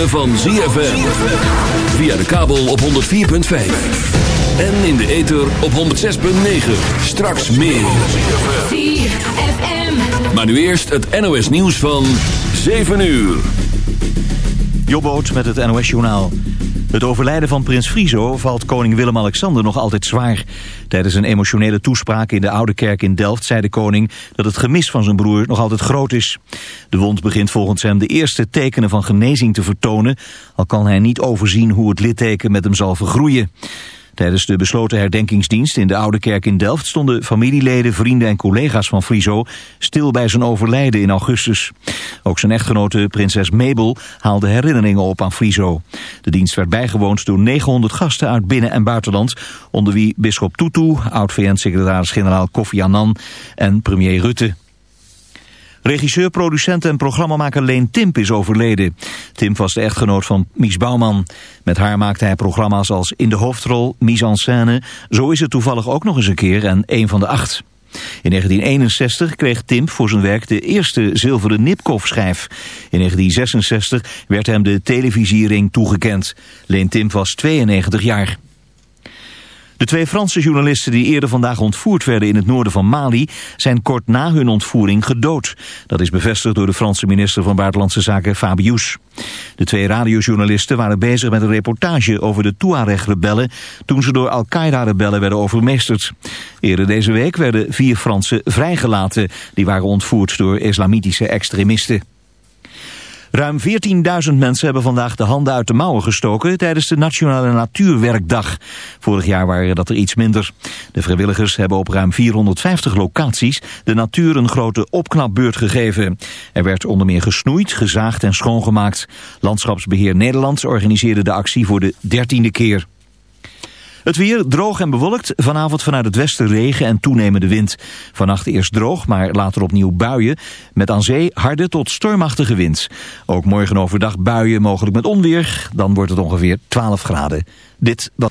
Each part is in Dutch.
ritme van ZFM. Via de kabel op 104.5. En in de ether op 106.9. Straks meer. ZFM. Maar nu eerst het NOS nieuws van 7 uur. Jobboot met het NOS Journaal. Het overlijden van prins Friso valt koning Willem-Alexander nog altijd zwaar. Tijdens een emotionele toespraak in de Oude Kerk in Delft zei de koning dat het gemis van zijn broer nog altijd groot is. De wond begint volgens hem de eerste tekenen van genezing te vertonen, al kan hij niet overzien hoe het litteken met hem zal vergroeien. Tijdens de besloten herdenkingsdienst in de Oude Kerk in Delft stonden familieleden, vrienden en collega's van Friso stil bij zijn overlijden in augustus. Ook zijn echtgenote prinses Mabel haalde herinneringen op aan Friso. De dienst werd bijgewoond door 900 gasten uit binnen- en buitenland, onder wie bisschop Tutu, oud-VN-secretaris-generaal Kofi Annan en premier Rutte. Regisseur, producent en programmamaker Leen Timp is overleden. Timp was de echtgenoot van Mies Bouwman. Met haar maakte hij programma's als In de Hoofdrol, Mise en Scène... Zo is het toevallig ook nog eens een keer en een van de acht. In 1961 kreeg Timp voor zijn werk de eerste zilveren Nipkoff-schijf. In 1966 werd hem de televisiering toegekend. Leen Timp was 92 jaar. De twee Franse journalisten die eerder vandaag ontvoerd werden in het noorden van Mali zijn kort na hun ontvoering gedood. Dat is bevestigd door de Franse minister van Buitenlandse Zaken Fabius. De twee radiojournalisten waren bezig met een reportage over de Tuareg-rebellen toen ze door Al-Qaeda-rebellen werden overmeesterd. Eerder deze week werden vier Fransen vrijgelaten. Die waren ontvoerd door islamitische extremisten. Ruim 14.000 mensen hebben vandaag de handen uit de mouwen gestoken tijdens de Nationale Natuurwerkdag. Vorig jaar waren dat er iets minder. De vrijwilligers hebben op ruim 450 locaties de natuur een grote opknapbeurt gegeven. Er werd onder meer gesnoeid, gezaagd en schoongemaakt. Landschapsbeheer Nederland organiseerde de actie voor de dertiende keer. Het weer droog en bewolkt. Vanavond vanuit het westen regen en toenemende wind. Vannacht eerst droog, maar later opnieuw buien. Met aan zee harde tot stormachtige wind. Ook morgen overdag buien, mogelijk met onweer. Dan wordt het ongeveer 12 graden. Dit was...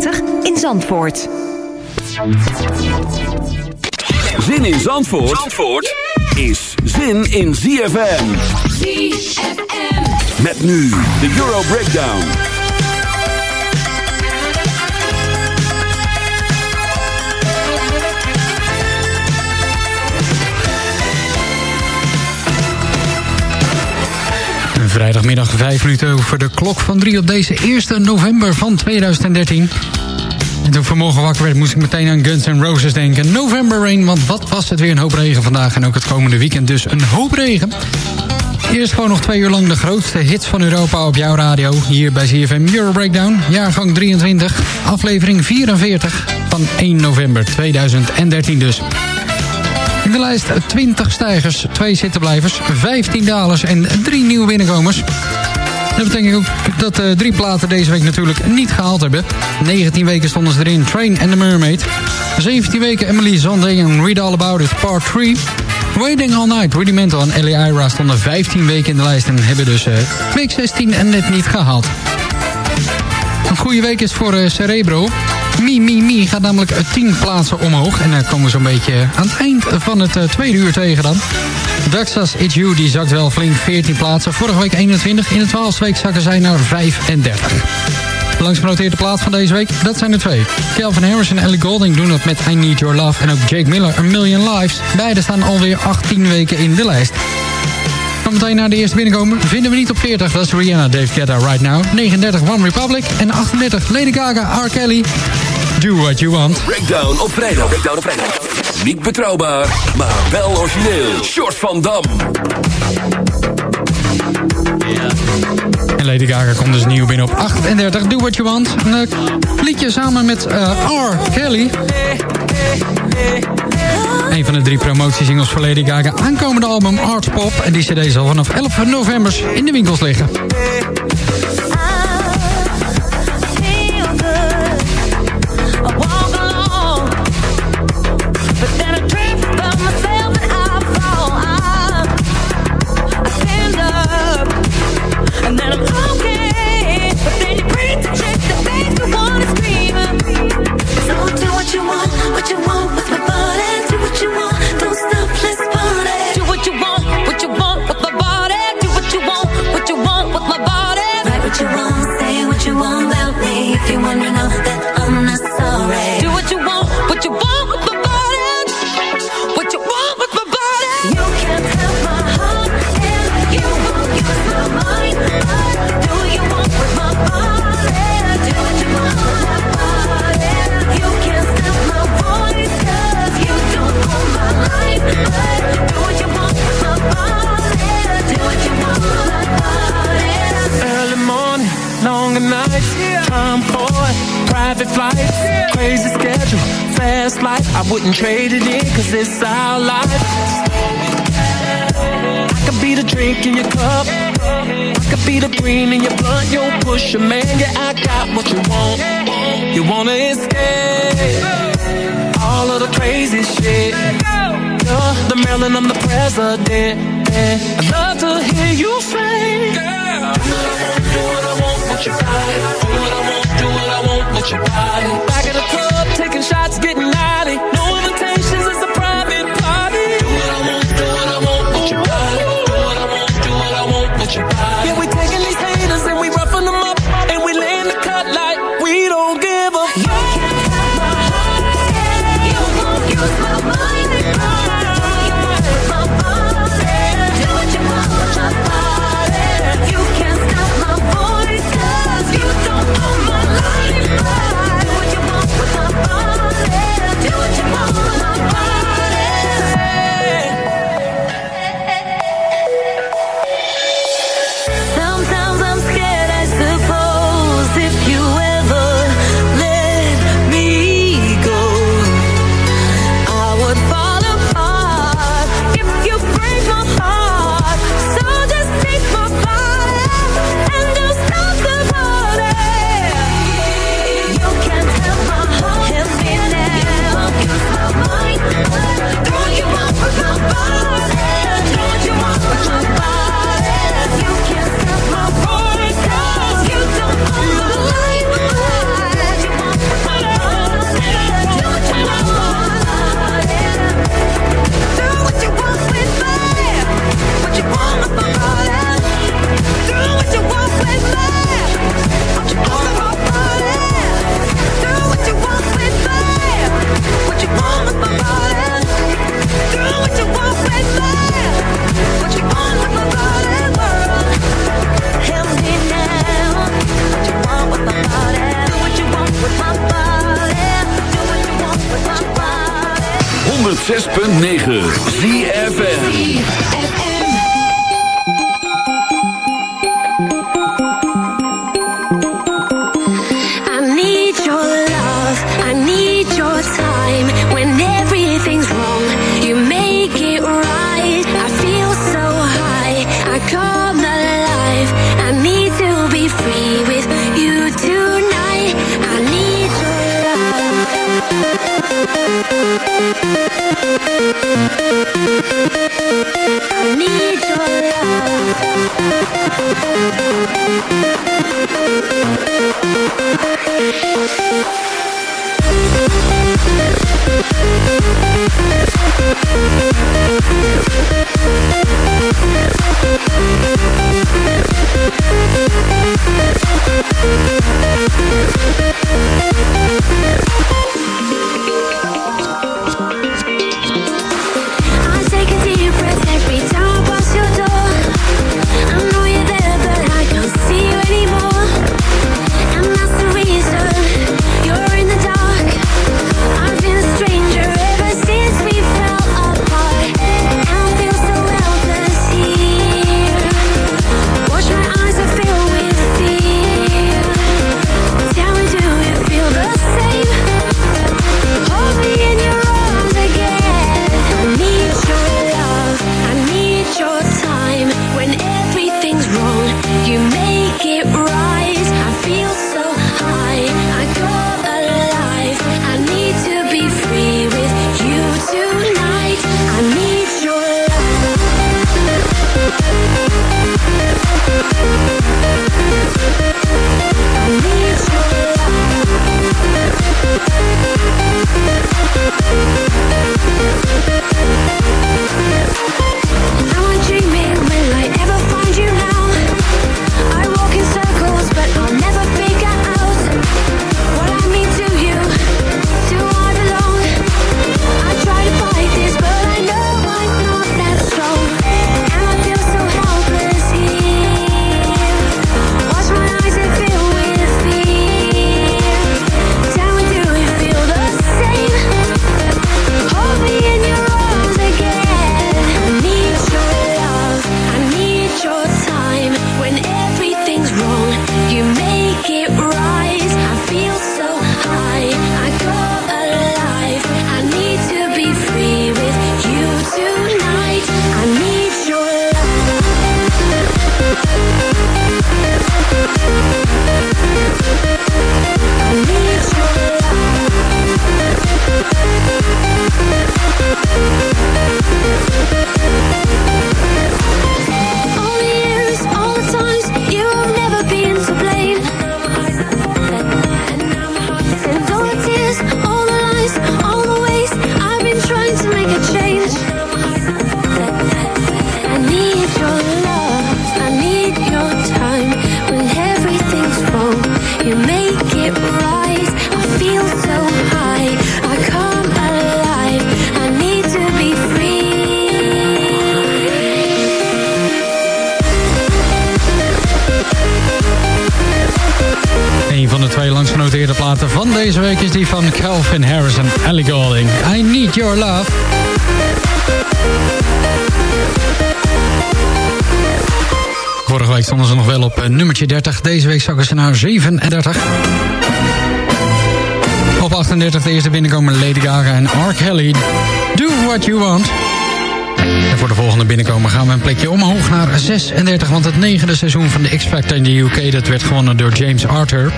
in Zandvoort. Zin in Zandvoort, Zandvoort is zin in ZFM. ZFM. Met nu de Euro Breakdown. Vrijdagmiddag 5 minuten over de klok van 3 op deze 1 november van 2013. En toen vanmorgen wakker werd, moest ik meteen aan Guns N' Roses denken. November Rain, want wat was het weer een hoop regen vandaag... en ook het komende weekend dus een hoop regen. Eerst gewoon nog twee uur lang de grootste hits van Europa op jouw radio. Hier bij CFM Euro Breakdown, jaargang 23, aflevering 44 van 1 november 2013 dus. In de lijst 20 stijgers, 2 zittenblijvers, 15 dalers en 3 nieuwe binnenkomers. Dat betekent ook dat de drie platen deze week natuurlijk niet gehaald hebben. 19 weken stonden ze erin, Train and the Mermaid. 17 weken Emily Zanding en Read All About It Part 3. Waiting All Night, Rudimental en Eli Ira stonden 15 weken in de lijst... en hebben dus uh, week 16 en net niet gehaald. Een goede week is voor uh, Cerebro. Mi Mi Mi gaat namelijk eh, 10 plaatsen omhoog. En daar komen we zo'n beetje aan het eind van het eh, tweede uur tegen dan. Duxas It's You die zakt wel flink 14 plaatsen. Vorige week 21, in de 12e week zakken zij naar 35. Langs genoteerde plaats van deze week, dat zijn er twee. Calvin Harris en Ellie Golding doen dat met I Need Your Love... en ook Jake Miller, A Million Lives. Beide staan alweer 18 weken in de lijst meteen naar de eerste binnenkomen. Vinden we niet op 40. Dat is Rihanna, Dave Guetta, Right Now. 39, One Republic. En 38, Lady Gaga, R. Kelly. Do What You Want. Breakdown op vrijdag. Breakdown op vrijdag. Niet betrouwbaar, maar wel origineel. Short van Dam. En Lady Gaga komt dus nieuw binnen op 38. Do What You Want. Een eh, liedje samen met eh, R. Kelly. Een van de drie promotiesingles voor Lady Gaga. Aankomende album Art Pop. En die cd zal vanaf 11 november in de winkels liggen. We'll be right. 37. Op 38 de eerste binnenkomen Lady Gaga en R. Kelly. Do What You Want. En voor de volgende binnenkomen gaan we een plekje omhoog naar 36. Want het negende seizoen van de X-Factor in de UK... dat werd gewonnen door James Arthur.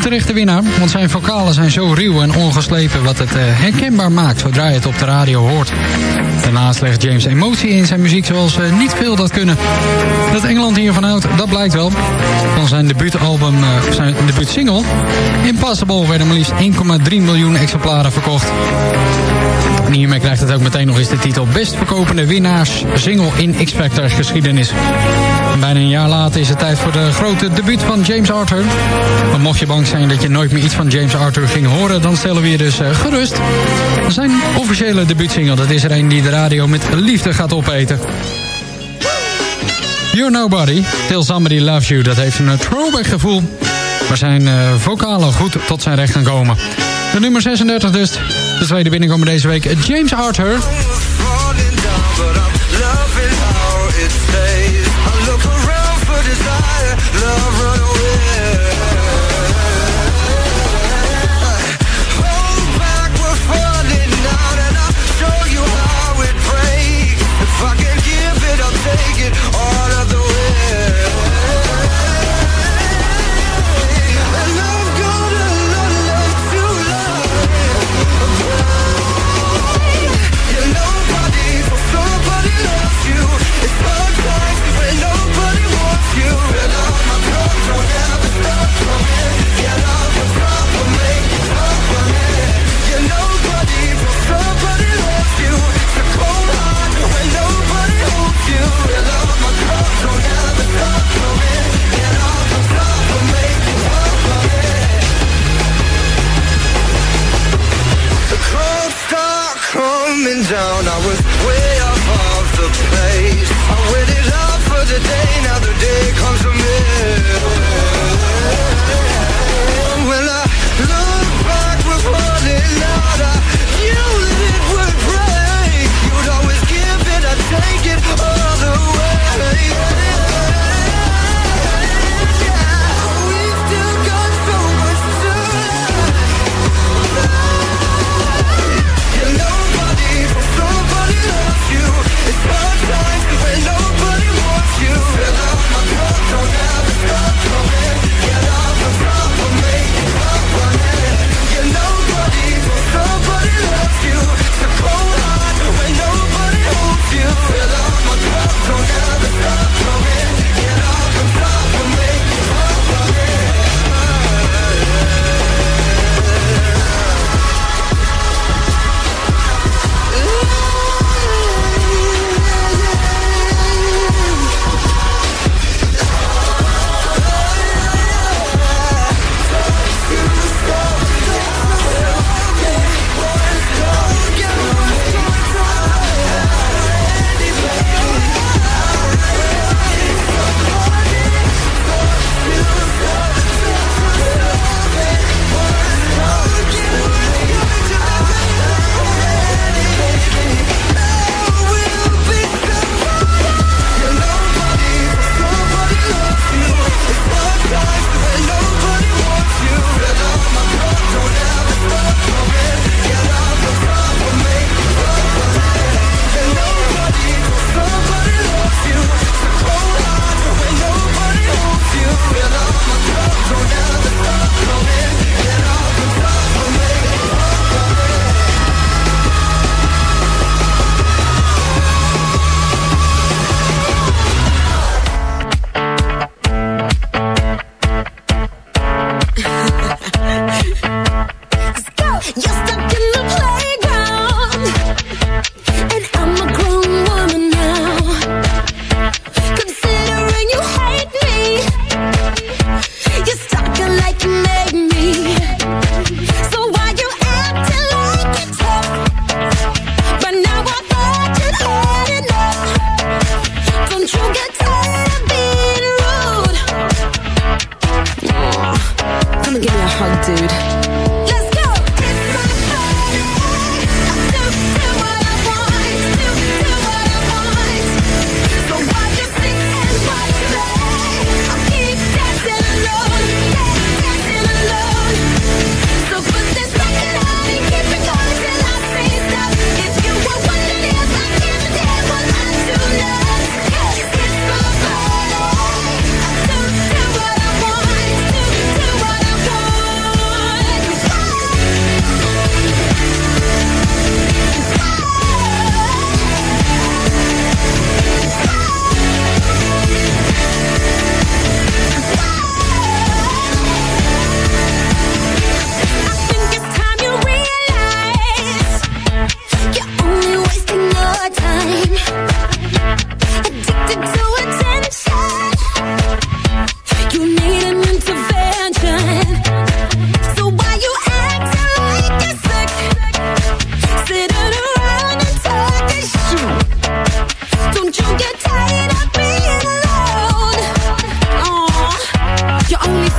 Een terechte winnaar, want zijn vocalen zijn zo ruw en ongeslepen... wat het eh, herkenbaar maakt zodra je het op de radio hoort. Daarnaast legt James emotie in zijn muziek zoals niet veel dat kunnen. Dat Engeland hiervan houdt, dat blijkt wel. Van zijn debuutalbum, eh, zijn debuutsingle... Impossible werden maar liefst 1,3 miljoen exemplaren verkocht. En hiermee krijgt het ook meteen nog eens de titel Best verkopende winnaars single in X-Factor geschiedenis. En bijna een jaar later is het tijd voor de grote debuut van James Arthur. Maar mocht je bang zijn dat je nooit meer iets van James Arthur ging horen... dan stellen we je dus eh, gerust. Zijn officiële debuutsingle, dat is er een die de radio met liefde gaat opeten. You're Nobody, Till Somebody Loves You. Dat heeft een throwback gevoel. Maar zijn eh, vocalen goed tot zijn recht gaan komen. De nummer 36 dus. De tweede binnenkomen deze week. James Arthur. down, I was way off of the pace I waited up for the day, now the day comes to me.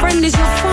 friend is your friend.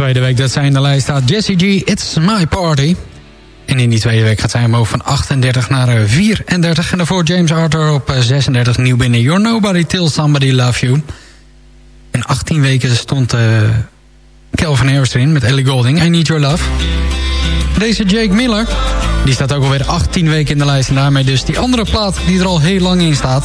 Tweede week dat zij in de lijst staat. Jessie G, It's My Party. En in die tweede week gaat zij omhoog van 38 naar eh, 34. En daarvoor James Arthur op eh, 36 nieuw binnen. You're Nobody Till Somebody Love You. In 18 weken stond uh, Calvin Harris erin met Ellie Golding. I Need Your Love. Deze Jake Miller, die staat ook alweer 18 weken in de lijst. En daarmee dus die andere plaat die er al heel lang in staat.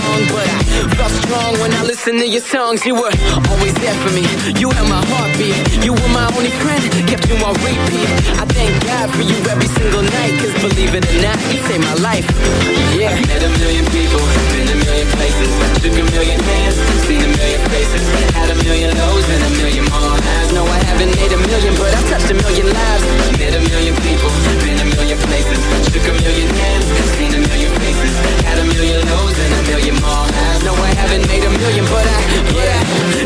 but I felt strong when I listened to your songs. You were always there for me. You held my heartbeat. You were my only friend, kept you on repeat. I thank God for you every single night, cause believe it or not, you saved my life. Yeah. I've met a million people, been a million places, shook a million hands, seen a million faces, had a million lows and a million more highs. No, I haven't made a million, but I've touched a million lives. Met a million people, been a million places, shook a million hands, seen a million faces, had a million lows and a. No, I haven't made a million, but I, yeah.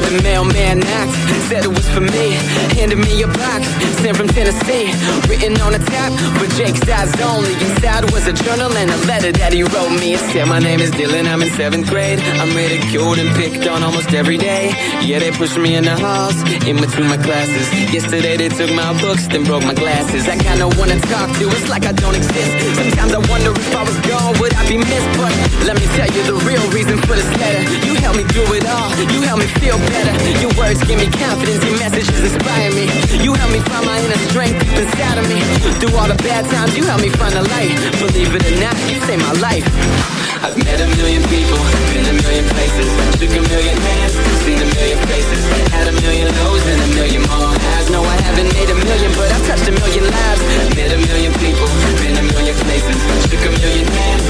The mailman knocked, said it was for me. Handed me a box, sent from Tennessee. Written on the top, for Jake's eyes only. Inside was a journal and a letter that he wrote me. It said, My name is Dylan, I'm in seventh grade. I'm ridiculed and picked on almost every day. Yeah, they pushed me in the halls, in between my classes. Yesterday they took my books, then broke my glasses. I one to talk to, it's like I don't exist. Sometimes I wonder if I was gone, would I be missed? But let me tell you the real reason for this letter. You helped me through it all, you helped me feel better. Your words give me confidence, your messages inspire me. You help me find my inner strength deep inside of me. Through all the bad times, you help me find the light. Believe it or not, you saved my life. I've met a million people, been a million places, shook a million hands, seen a million faces, had a million lows and a million more highs. No, I haven't made a million, but I've touched a million lives. Met a million people, been a million places, shook a million hands,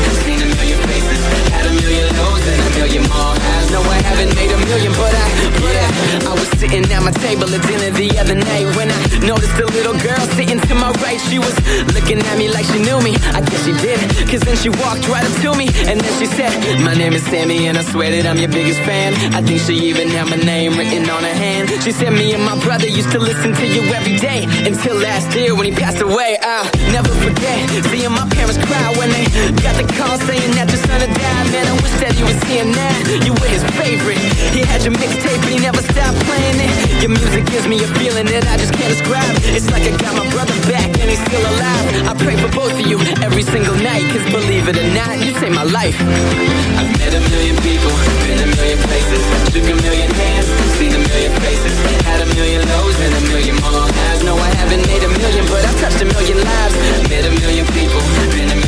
living million more highs. No, I haven't made a million, but I, yeah. I was sitting at my table at dinner the other night when I noticed a little girl sitting to my right. She was looking at me like she knew me. I guess she did, cause then she walked right up to me and then she said, My name is Sammy and I swear that I'm your biggest fan. I think she even had my name written on her hand. She said, Me and my brother used to listen to you every day until last year when he passed away. I'll never forget seeing my parents cry when they got the call saying that your son had died. Man, I wish that he was here now. You were his favorite. He had your mixtape, but he never stopped playing it. Your music gives me a feeling that I just can't describe. It's like I got my brother back and he's still alive. I pray for both of you every single night, cause believe it or not, you saved my life. I've met a million people, been a million places, shook a million hands, seen a million faces, had a million lows and a million more highs. No, I haven't made a million, but I've touched a million lives. Met a million people, been a million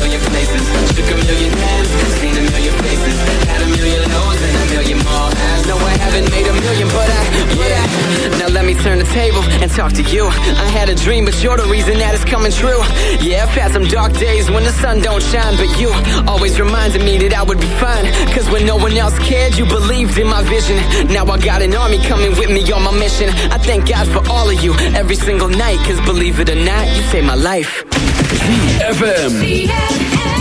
places, shook a million hands, seen a million faces, had a million lows and a million more highs. No, I haven't made a million, but I, yeah. Now let me turn the table and talk to you. I had a dream, but you're the reason that it's coming true. Yeah, I've had some dark days when the sun don't shine, but you always reminded me that I would be fine. Cause when no one else cared, you believed in my vision. Now I got an army coming with me on my mission. I thank God for all of you every single night. Cause believe it or not, you saved my life. ZFM.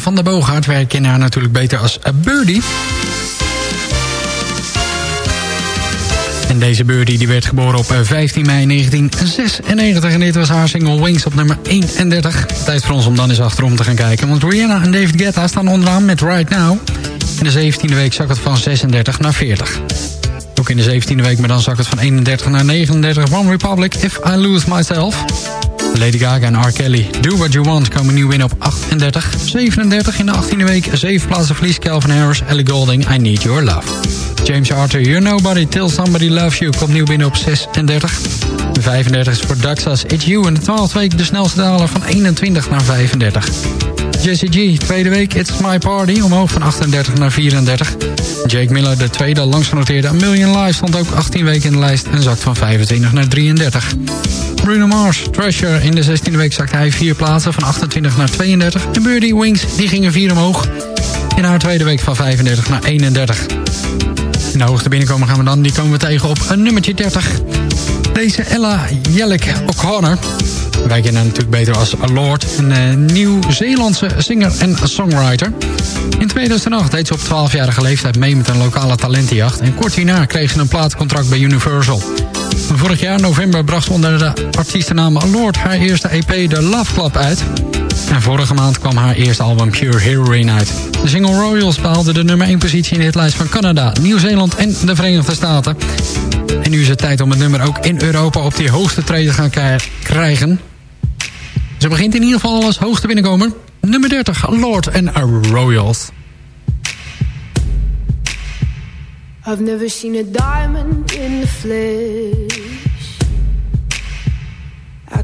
Van der Boogaard. Wij kennen haar natuurlijk beter als eh, Birdie. En deze Birdie die werd geboren op eh, 15 mei 1996. En dit was haar single Wings op nummer 31. Tijd voor ons om dan eens achterom te gaan kijken. Want Rihanna en David Guetta staan onderaan met Right Now. In de 17e week zak het van 36 naar 40. Ook in de 17e week, maar dan zak het van 31 naar 39. One Republic, If I Lose Myself. Lady Gaga en R. Kelly, Do What You Want, komen nieuw in op 38. 37 in de 18e week, 7 plaatsen verlies Calvin Harris, Ellie Golding, I Need Your Love. James Arthur, You're Nobody Till Somebody Loves You, komt nieuw binnen op 36. 35 is voor Daxas, It's You. In de 12e week de snelste daler van 21 naar 35. Jesse G, tweede week, It's My Party, omhoog van 38 naar 34. Jake Miller, de tweede langst genoteerde A Million Lives, stond ook 18 weken in de lijst en zakt van 25 naar 33. Bruno Mars, Treasure, in de 16e week zakte hij vier plaatsen van 28 naar 32. En Birdie Wings, die gingen vier omhoog. In haar tweede week van 35 naar 31. In de hoogte binnenkomen gaan we dan, die komen we tegen op een nummertje 30. Deze Ella Jellick O'Connor. Wij kennen natuurlijk beter als Lord. Een uh, Nieuw-Zeelandse singer en songwriter. In 2008 deed ze op 12-jarige leeftijd mee met een lokale talentenjacht. En kort hierna kreeg ze een plaatcontract bij Universal. Vorig jaar november bracht onder de artiestennaam Lord haar eerste EP The Love Club uit. En vorige maand kwam haar eerste album Pure Heroine uit. De single Royals behaalde de nummer 1 positie in de hitlijst van Canada, Nieuw-Zeeland en de Verenigde Staten. En nu is het tijd om het nummer ook in Europa op die hoogste treden te gaan krijgen. Ze begint in ieder geval als hoogste binnenkomer. Nummer 30, Lord en Royals. I've never seen a diamond in the flesh.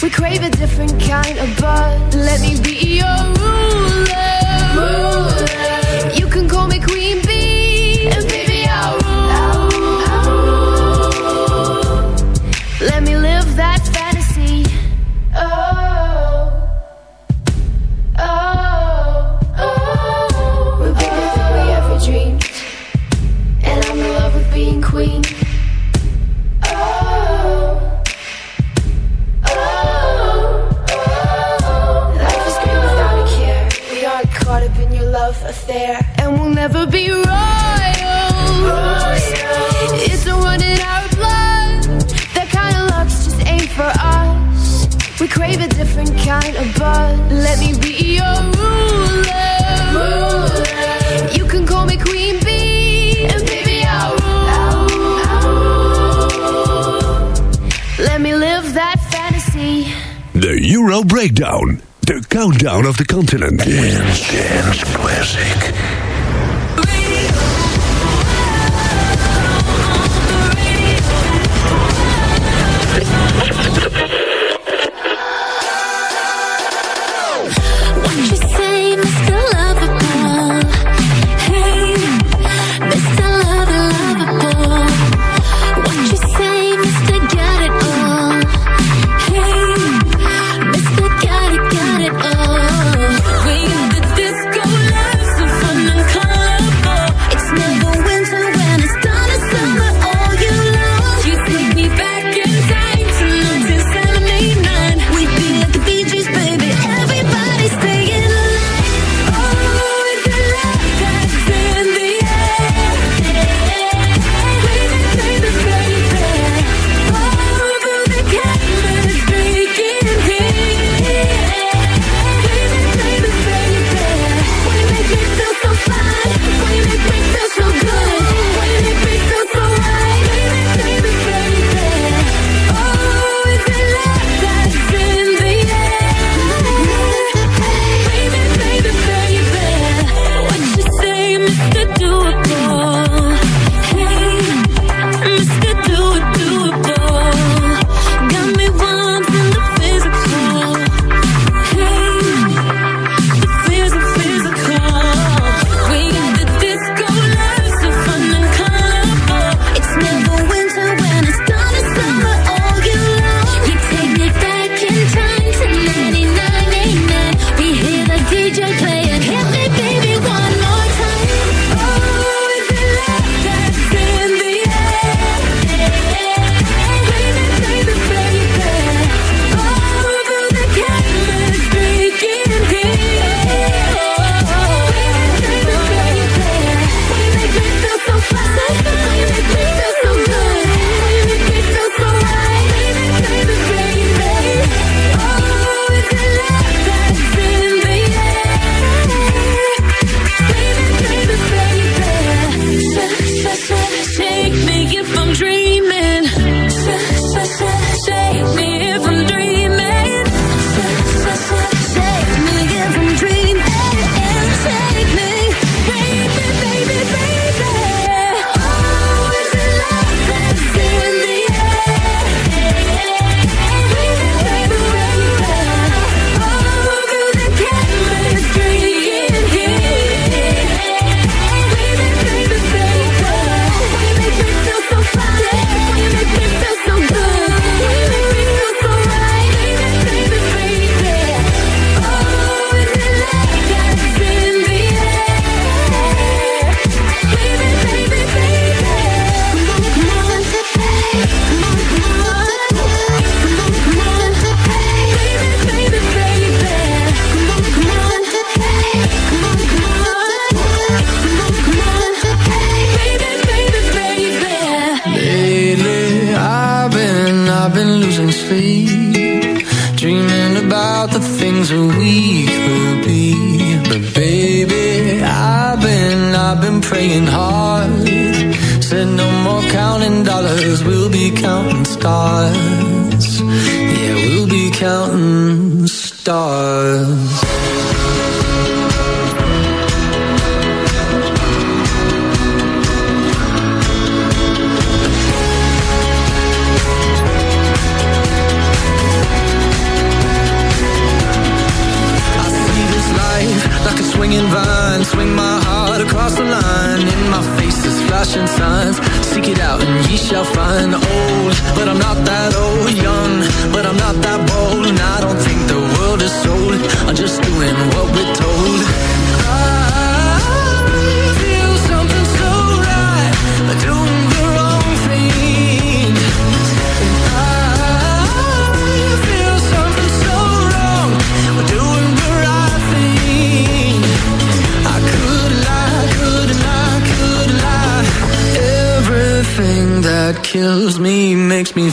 We crave a different kind of buzz. Let me be your ruler. You can call me Queen Bee, there, and we'll never be royals. It's one in our blood. That kind of just ain't for us. We crave a different kind of buzz. Let me be your ruler. You can call me Queen Bee, and baby I'll rule. Let me live that fantasy. The Euro Breakdown. The Countdown of the Continent. Dance, dance, classic.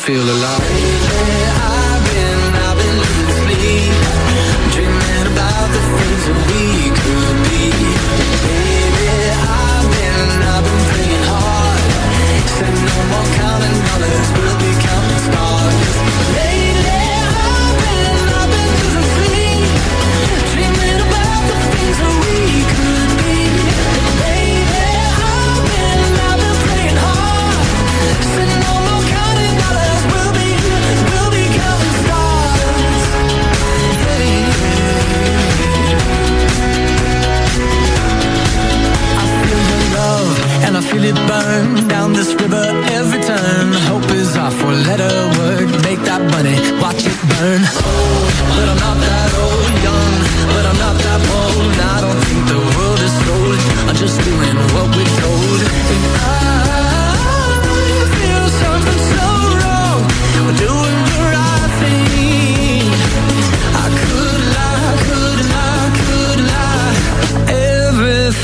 feel alive.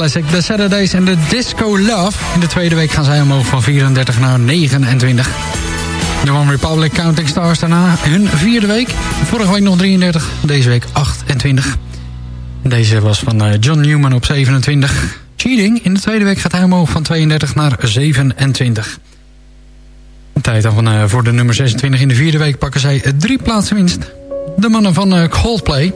Classic, The Saturdays en de Disco Love. In de tweede week gaan zij omhoog van 34 naar 29. De One Republic Counting Stars daarna hun vierde week. Vorige week nog 33, deze week 28. Deze was van eh, John Newman op 27. Cheating, in de tweede week gaat hij omhoog van 32 naar 27. Tijd dan van, uh, voor de nummer 26 in de vierde week pakken zij drie plaatsen winst. De mannen van Coldplay.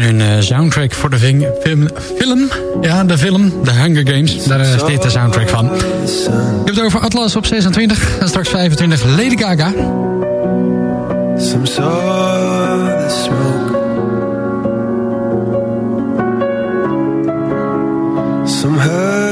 En hun uh, soundtrack voor de film, film, ja de film, The Hunger Games. Daar is dit de soundtrack van. Je hebt het over Atlas op 26 en straks 25 Lady Gaga. Some. Some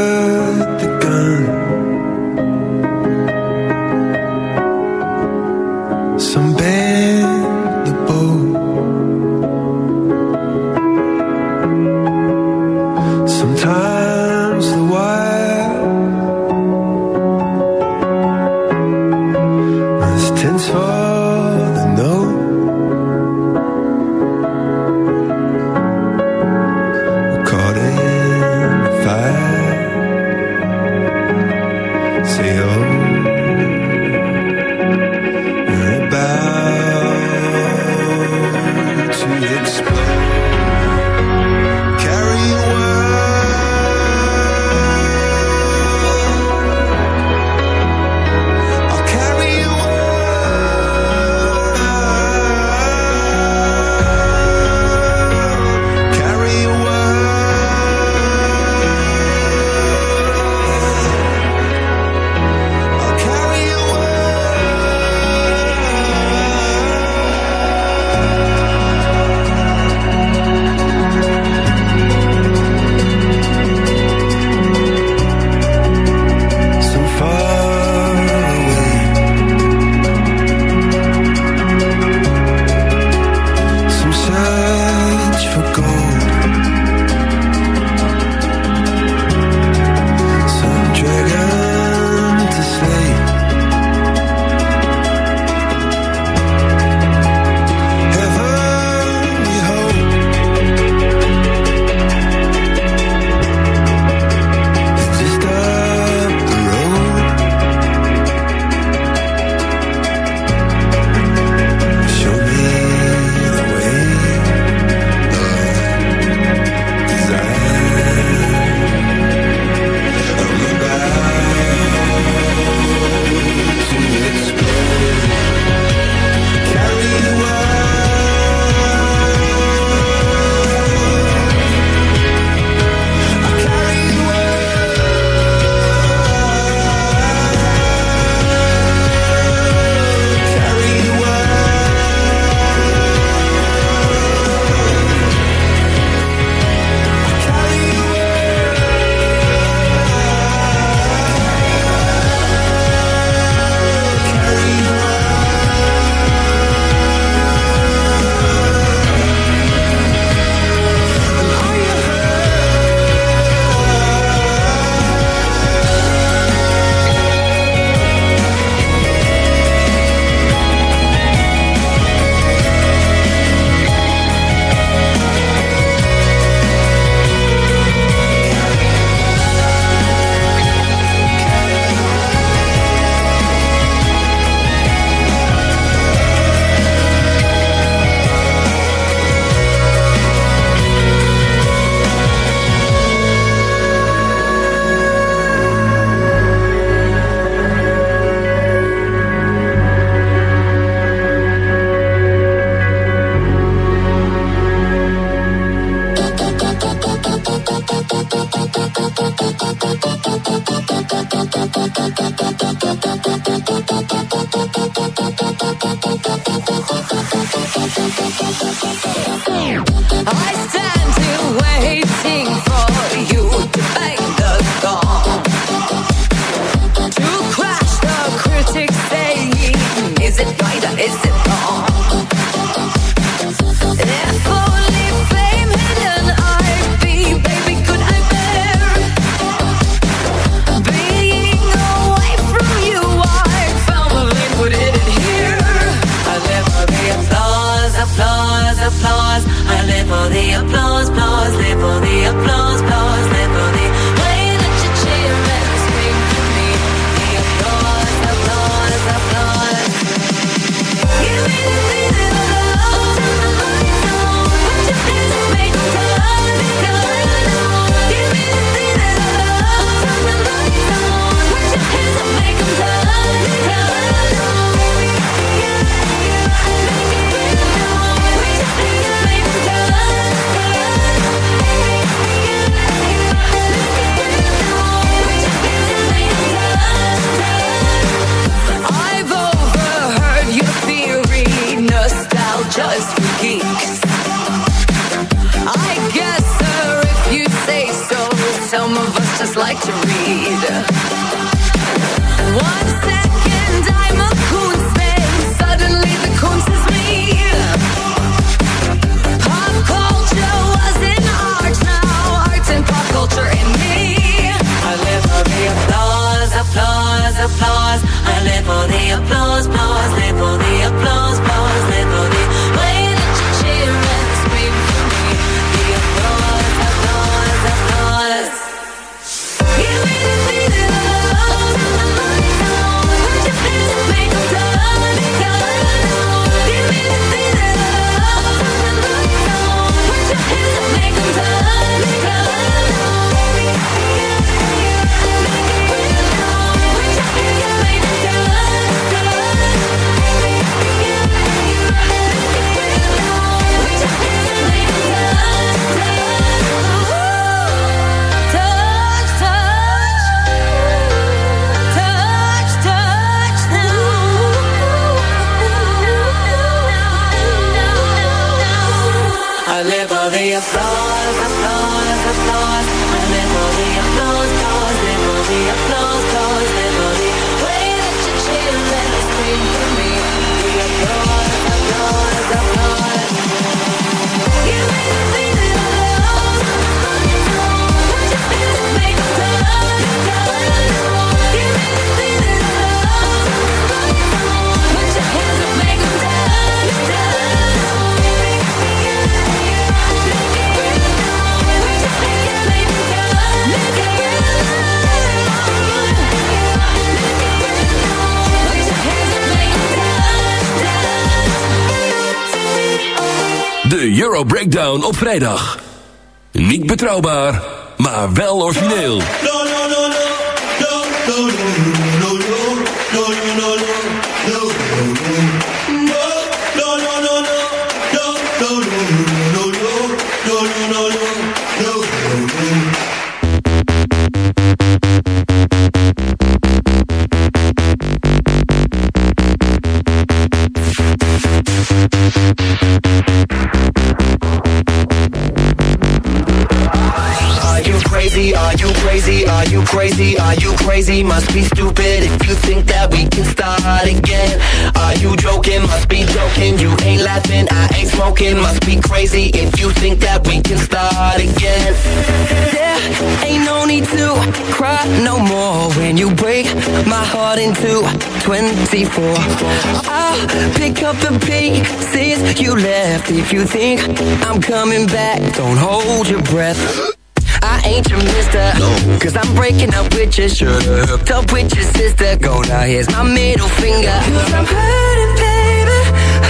some of us just like to read. One second I'm a Kunstman, suddenly the Kunst is me. Pop culture was in art, now art's in pop culture in me. I live for the applause, applause, applause. I live for the applause, applause, live for the applause, Euro Breakdown op vrijdag. Niet betrouwbaar, maar wel origineel. Crazy? Must be stupid if you think that we can start again. Are you joking? Must be joking. You ain't laughing. I ain't smoking. Must be crazy if you think that we can start again. Yeah, ain't no need to cry no more when you break my heart into 24. I'll pick up the pieces you left if you think I'm coming back. Don't hold your breath. Ain't your mister. No. Cause I'm breaking up with you. Should've hooked up with your sister. Go now, here's my middle finger. Cause I'm hurting, baby.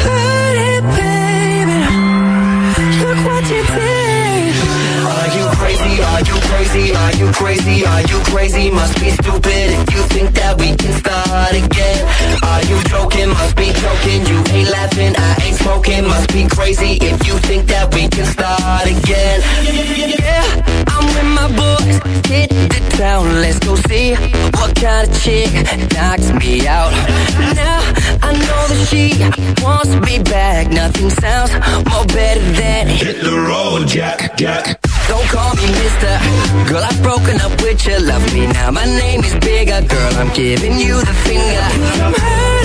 Hurting, baby. Look what you did. Are you crazy? Are you crazy? Are you crazy? Are you crazy? Must be stupid if you think that we can start again. Are you joking? Must be joking. You ain't laughing. I ain't smoking. Must be crazy if you think that we can start again. Yeah, I'm with my boys. Hit the town. Let's go see what kind of chick knocks me out. Now I know that she wants me back. Nothing sounds more better than hit the road, Jack, Jack. Don't call me mister. Girl, I've broken up with you. Love me now. My name is bigger. Girl, I'm giving you the finger.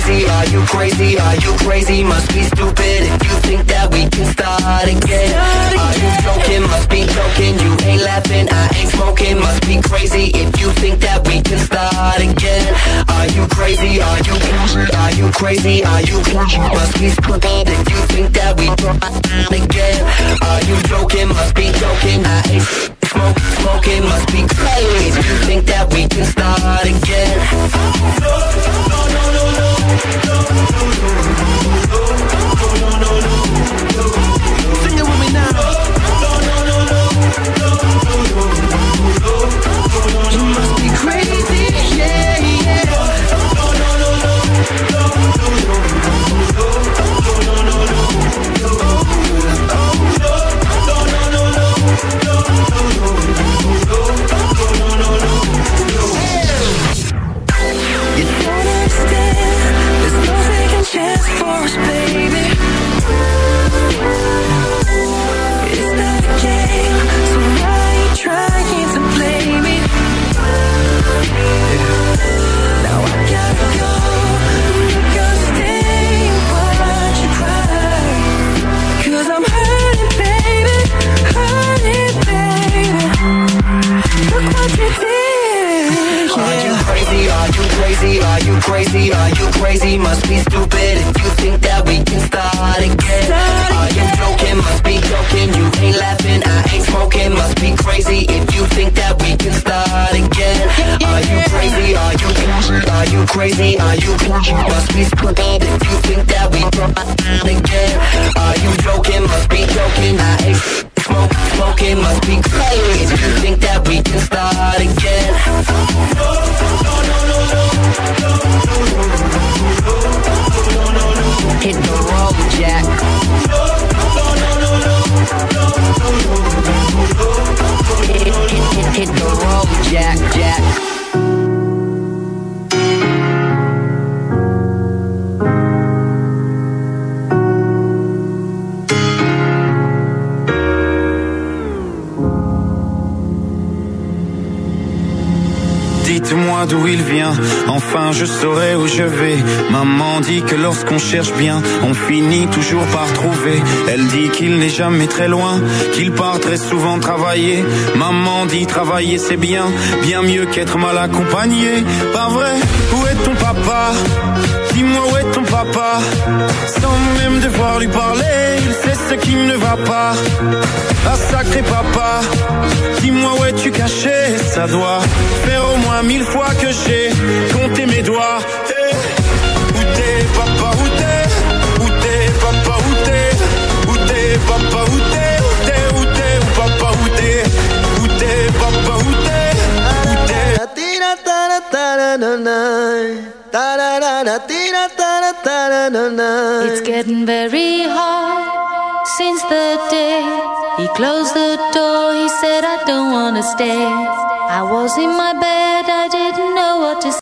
Crazy? Are you crazy? Are you crazy? Are you crazy? Must be stupid if you think that we can start again. Are you joking? Must be joking. You ain't laughing. I ain't smoking. Must be crazy if you think that we can start again. Are you crazy? Are you crazy? Are you crazy? Are you crazy? Must be stupid if you think that we can start again. Are you joking? Must be joking. I ain't smoke, smoke, it must be crazy. You think that we can start again? no, no, no, no, no, no, no. no, no. Crazy? Are you crazy? Are you crazy? Are you crazy? Must be stupid if you think that we can start again. Are you joking? Must be joking. You ain't laughing. I ain't smoking. Must be crazy if you think that we can start again. Are you crazy? Are you crazy? Are you crazy? Are you crazy? Must be stupid if you think that we can start again. Are you joking? Must be joking. I ain't smoke, smoking, must be crazy think that we can start again. No, no, no, no, no, no, no, no, no, no, no, Hit the road, Jack. No, no, no, no, no, no, no, no, no, no, Hit, hit, hit, hit the road, Jack, Jack. D'où il vient, enfin je saurai où je vais. Maman dit que lorsqu'on cherche bien, on finit toujours par trouver. Elle dit qu'il n'est jamais très loin, qu'il part très souvent travailler. Maman dit travailler c'est bien, bien mieux qu'être mal accompagné. Pas vrai, où est ton papa? Dis-moi où est ton papa? Sans même devoir lui parler, ce qui ne va pas. Ah sacré papa, dis-moi où es-tu caché Ça doit faire au moins mille fois que j'ai compté mes doigts. Eh, Où t'es papa, où t'es? Où t'es papa, où t'es? Où t'es papa, où t'es? Où t'es, où t'es, où papa, où t'es? Où t'es papa, où t'es? Où t'es? It's getting very hard since the day he closed the door. He said, I don't wanna stay. I was in my bed